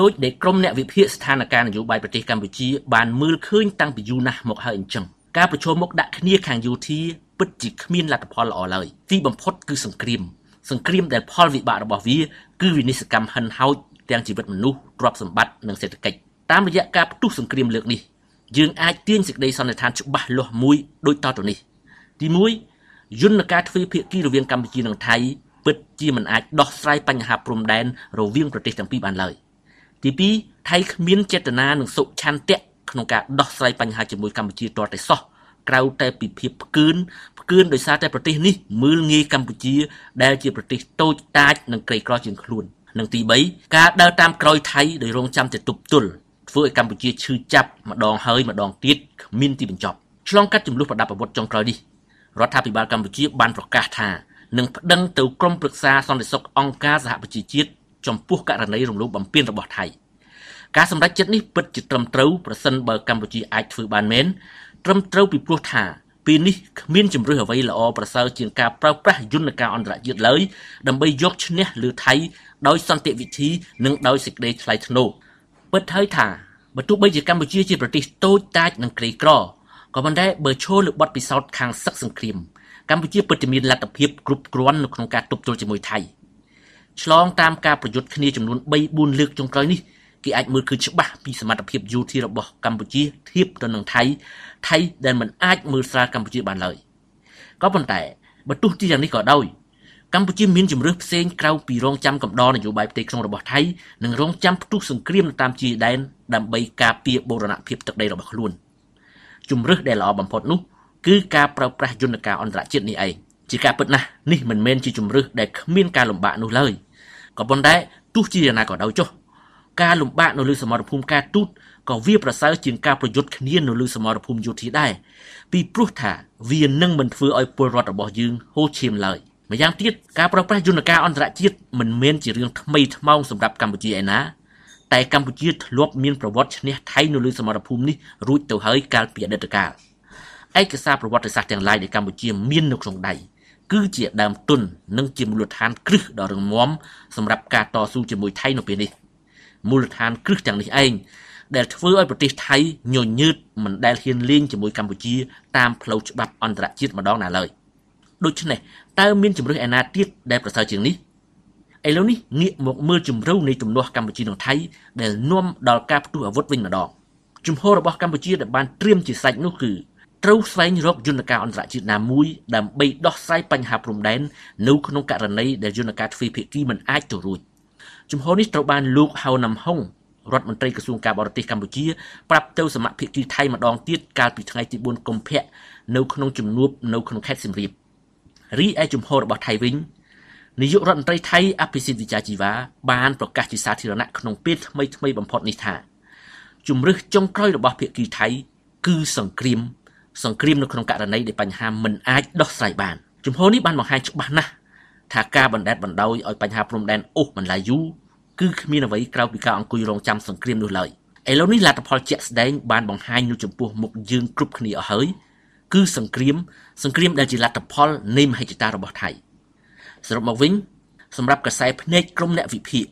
ដោយដែលក្រុមអ្នកវិភាគស្ថានភាពនយោបាយប្រទេសកម្ពុជាបានមើលឃើញតាំងពីយូរណាស់មកហើយអញ្ចឹងការប្រជុំមុខដាក់គ្នាខាងយោធាពិតជាគ្មានលទ្ធផលល្អឡើយទីបំផុតគឺសង្គ្រាមសង្គ្រាមដែលផលវិបាករបស់វាគឺវិនិស្សកម្មហិនហោចទាំងជីវិតមនុស្សទ្រព្យសម្បត្តិនិងសេដ្ឋកិច្ចតាមរយៈការផ្ទុះសង្គ្រាមលើកនេះយើងអាចទាញសេចក្តីសន្និដ្ឋានច្បាស់លាស់មួយដូចតទៅនេះទី1យន្តការទ្វេភាគីរវាងកម្ពុជានិងថៃពិតជាមិនអាចដោះស្រាយបញ្ហាព្រំដែនរវាងប្រទេសទាំងពីរបានឡើយ ទី2ថៃគ្មានចេតនានិងសុឆន្ទៈក្នុងការដោះស្រាយបញ្ហាជាមួយកម្ពុជាទាល់តែសោះក្រៅតែពីភាពផ្គឿនផ្គឿនដោយសារតែប្រទេសនេះមើលងាយកម្ពុជា ដែលជាប្រទេសតូចតាចនិងក្រីក្រជាងខ្លួននិងទី3ការដើរតាមក្រោយថៃដោយរងចាំតែទប់ទល់ធ្វើឲ្យកម្ពុជាឈឺចាប់ម្ដងហើយម្ដងទៀតគ្មានទីបញ្ចប់ឆ្លងកាត់ចំនួនប្រដាប់អាវុធចុងក្រោយនេះរដ្ឋាភិបាលកម្ពុជាបានប្រកាសថានឹងប្តឹងទៅក្រុមប្រឹក្សាសន្តិសុខអង្គការសហប្រជាជាតិ ចំពោះករណីរំលោភបំពានរបស់ថៃការសម្រេចចិត្តនេះពិតជាត្រឹមត្រូវប្រសិនបើកម្ពុជាអាចធ្វើបានមែនត្រឹមត្រូវពីព្រោះថាពេលនេះគ្មានជំរឿសអ្វីល្អប្រសើរជាងការប្រើប្រាស់យន្តការអន្តរជាតិឡើយដើម្បីយកឈ្នះលើថៃដោយសន្តិវិធីនិងដោយសេចក្តីថ្លៃថ្នូរពិតហើយថាបើទោះបីជាកម្ពុជាជាប្រទេសតូចតាចនិងក្រីក្រក៏ប៉ុន្តែបើឈលលើបទពិសោធន៍ខាងសឹកសង្គ្រាមកម្ពុជាពិតជាមានលទ្ធភាពគ្រប់គ្រាន់នៅក្នុងការទប់ទល់ជាមួយថៃ ឆ្លងតាមការប្រយុទ្ធគ្នាចំនួន3 4លើកចុងក្រោយនេះគេអាចមើលឃើញច្បាស់ពីសមត្ថភាពយោធារបស់កម្ពុជាធៀបទៅនឹងថៃថៃដែលមិនអាចមើលស្រាលកម្ពុជាបានឡើយក៏ប៉ុន្តែបើទោះជាយ៉ាងនេះក៏ដោយកម្ពុជាមានជំរឿសផ្សេងក្រៅពីរងចាំកំដរនយោបាយផ្ទៃក្នុងរបស់ថៃនិងរងចាំផ្ទុះសង្គ្រាមតាមជាយដែនដើម្បីការពារបូរណភាពទឹកដីរបស់ខ្លួនជំរឿសដែលល្អបំផុតនោះគឺការប្រើប្រាស់យន្តការអន្តរជាតិនេះឯង ជាការពិតណាស់នេះមិនមែនជាជំរឿសដែលគ្មានការលំបាកនោះឡើយក៏ប៉ុន្តែទោះជាយ៉ាងណាក៏ដោយចុះការលំបាកនៅលើសមរភូមិការទូតក៏វាប្រសើរជាងការប្រយុទ្ធគ្នានៅលើសមរភូមិយោធាដែរពីព្រោះថាវានឹងមិនធ្វើឲ្យពលរដ្ឋរបស់យើងហូរឈាមឡើយម្យ៉ាងទៀតការប្រើប្រាស់យន្តការអន្តរជាតិមិនមែនជារឿងថ្មីថ្មោងសម្រាប់កម្ពុជាឯណាតែកម្ពុជាធ្លាប់មានប្រវត្តិឈ្នះថៃនៅលើសមរភូមិនេះរួចទៅហើយកាលពីអតីតកាលឯកសារប្រវត្តិសាស្ត្រទាំងឡាយដែលកម្ពុជាមាននៅក្នុងដៃ គឺជាដើមទុននិងជាមូលដ្ឋានគ្រឹះដ៏រឹងមាំសម្រាប់ការតស៊ូជាមួយថៃនៅពេលនេះមូលដ្ឋានគ្រឹះទាំងនេះឯងដែលធ្វើឲ្យប្រទេសថៃញញើតមិនដែលហ៊ានលេងជាមួយកម្ពុជាតាមផ្លូវច្បាប់អន្តរជាតិម្ដងណាឡើយដូច្នេះតើមានជំរឿសឯណាទៀតដែលប្រសើរជាងនេះឥឡូវនេះងាកមកមើលជំរឿនៃទំនាស់កម្ពុជានិងថៃដែលនាំដល់ការផ្ទុះអាវុធវិញម្ដងជំហររបស់កម្ពុជាដែលបានត្រៀមជាសាច់នោះគឺ ត្រូវស្វែងរកយន្តការអន្តរជាតិណាមួយដើម្បីដោះស្រាយបញ្ហាព្រំដែននៅក្នុងករណីដែលយន្តការទ្វេភាគីមិនអាចទៅរួចជំហរនេះត្រូវបានលោកហៅណាំហុងរដ្ឋមន្ត្រីក្រសួងការបរទេសកម្ពុជាប្រាប់ទៅសមាភិកីថៃម្ដងទៀតកាលពីថ្ងៃទី4កុម្ភៈនៅក្នុងជំនួបនៅក្នុងខេត្តសៀមរាបរីឯជំហររបស់ថៃវិញនាយករដ្ឋមន្ត្រីថៃអភិសិទ្ធវិជ្ជាជីវ៉ាបានប្រកាសជាសាធារណៈក្នុងពេលថ្មីថ្មីបំផុតនេះថាជំរឹះចុងក្រោយរបស់ភាគីថៃគឺសង្គ្រាម សង្គ្រាមនៅក្នុងករណីដែលបញ្ហាមិនអាចដោះស្រាយបានជំហរនេះបានបង្ហាញច្បាស់ណាស់ថាការបណ្ដេតបណ្ដោយឲ្យបញ្ហាព្រំដែនអូសបន្លាយយូរគឺគ្មានអ្វីក្រៅពីការអង្គុយរងចាំសង្គ្រាមនោះឡើយឥឡូវនេះលទ្ធផលជាក់ស្ដែងបានបង្ហាញនៅចំពោះមុខយើងគ្រប់គ្នាអស់ហើយគឺសង្គ្រាម សង្គ្រាមដែលជាលទ្ធផលនៃមហិច្ឆតារបស់ថៃសរុបមកវិញសម្រាប់កសែភ្នែកក្រុមអ្នកវិភាគ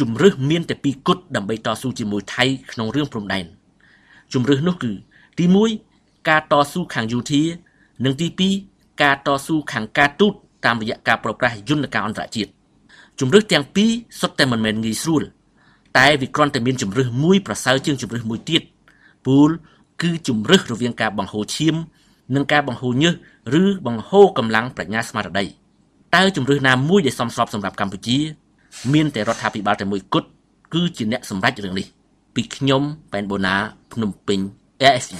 ជំរឹះមានតែពីរគត់ដើម្បីតស៊ូជាមួយថៃក្នុងរឿងព្រំដែនជំរឹះនោះគឺទី1 ការតស៊ូខាងយោធានិងទី2ការតស៊ូខាងការទូតតាមរយៈការប្រប្រាស់យន្តការអន្តរជាតិជំរឹះទាំងពីរសុទ្ធតែមិនមែនងាយស្រួលតែវាគ្រាន់តែមានជំរឹះមួយប្រសើរជាងជំរឹះមួយទៀតពូលគឺជំរឹះរវាងការបង្ហូរឈាម និងការបង្ហូរញើសឬបង្ហូរកម្លាំងប្រាជ្ញាស្មារតីតើជំរឹះណាមួយដែលសមស្របសម្រាប់កម្ពុជា មានតែរដ្ឋាភិបាលតែមួយគត់គឺជាអ្នកសម្រេចរឿងនេះពីខ្ញុំប៉ែនបូណាភ្នំពេញ ASE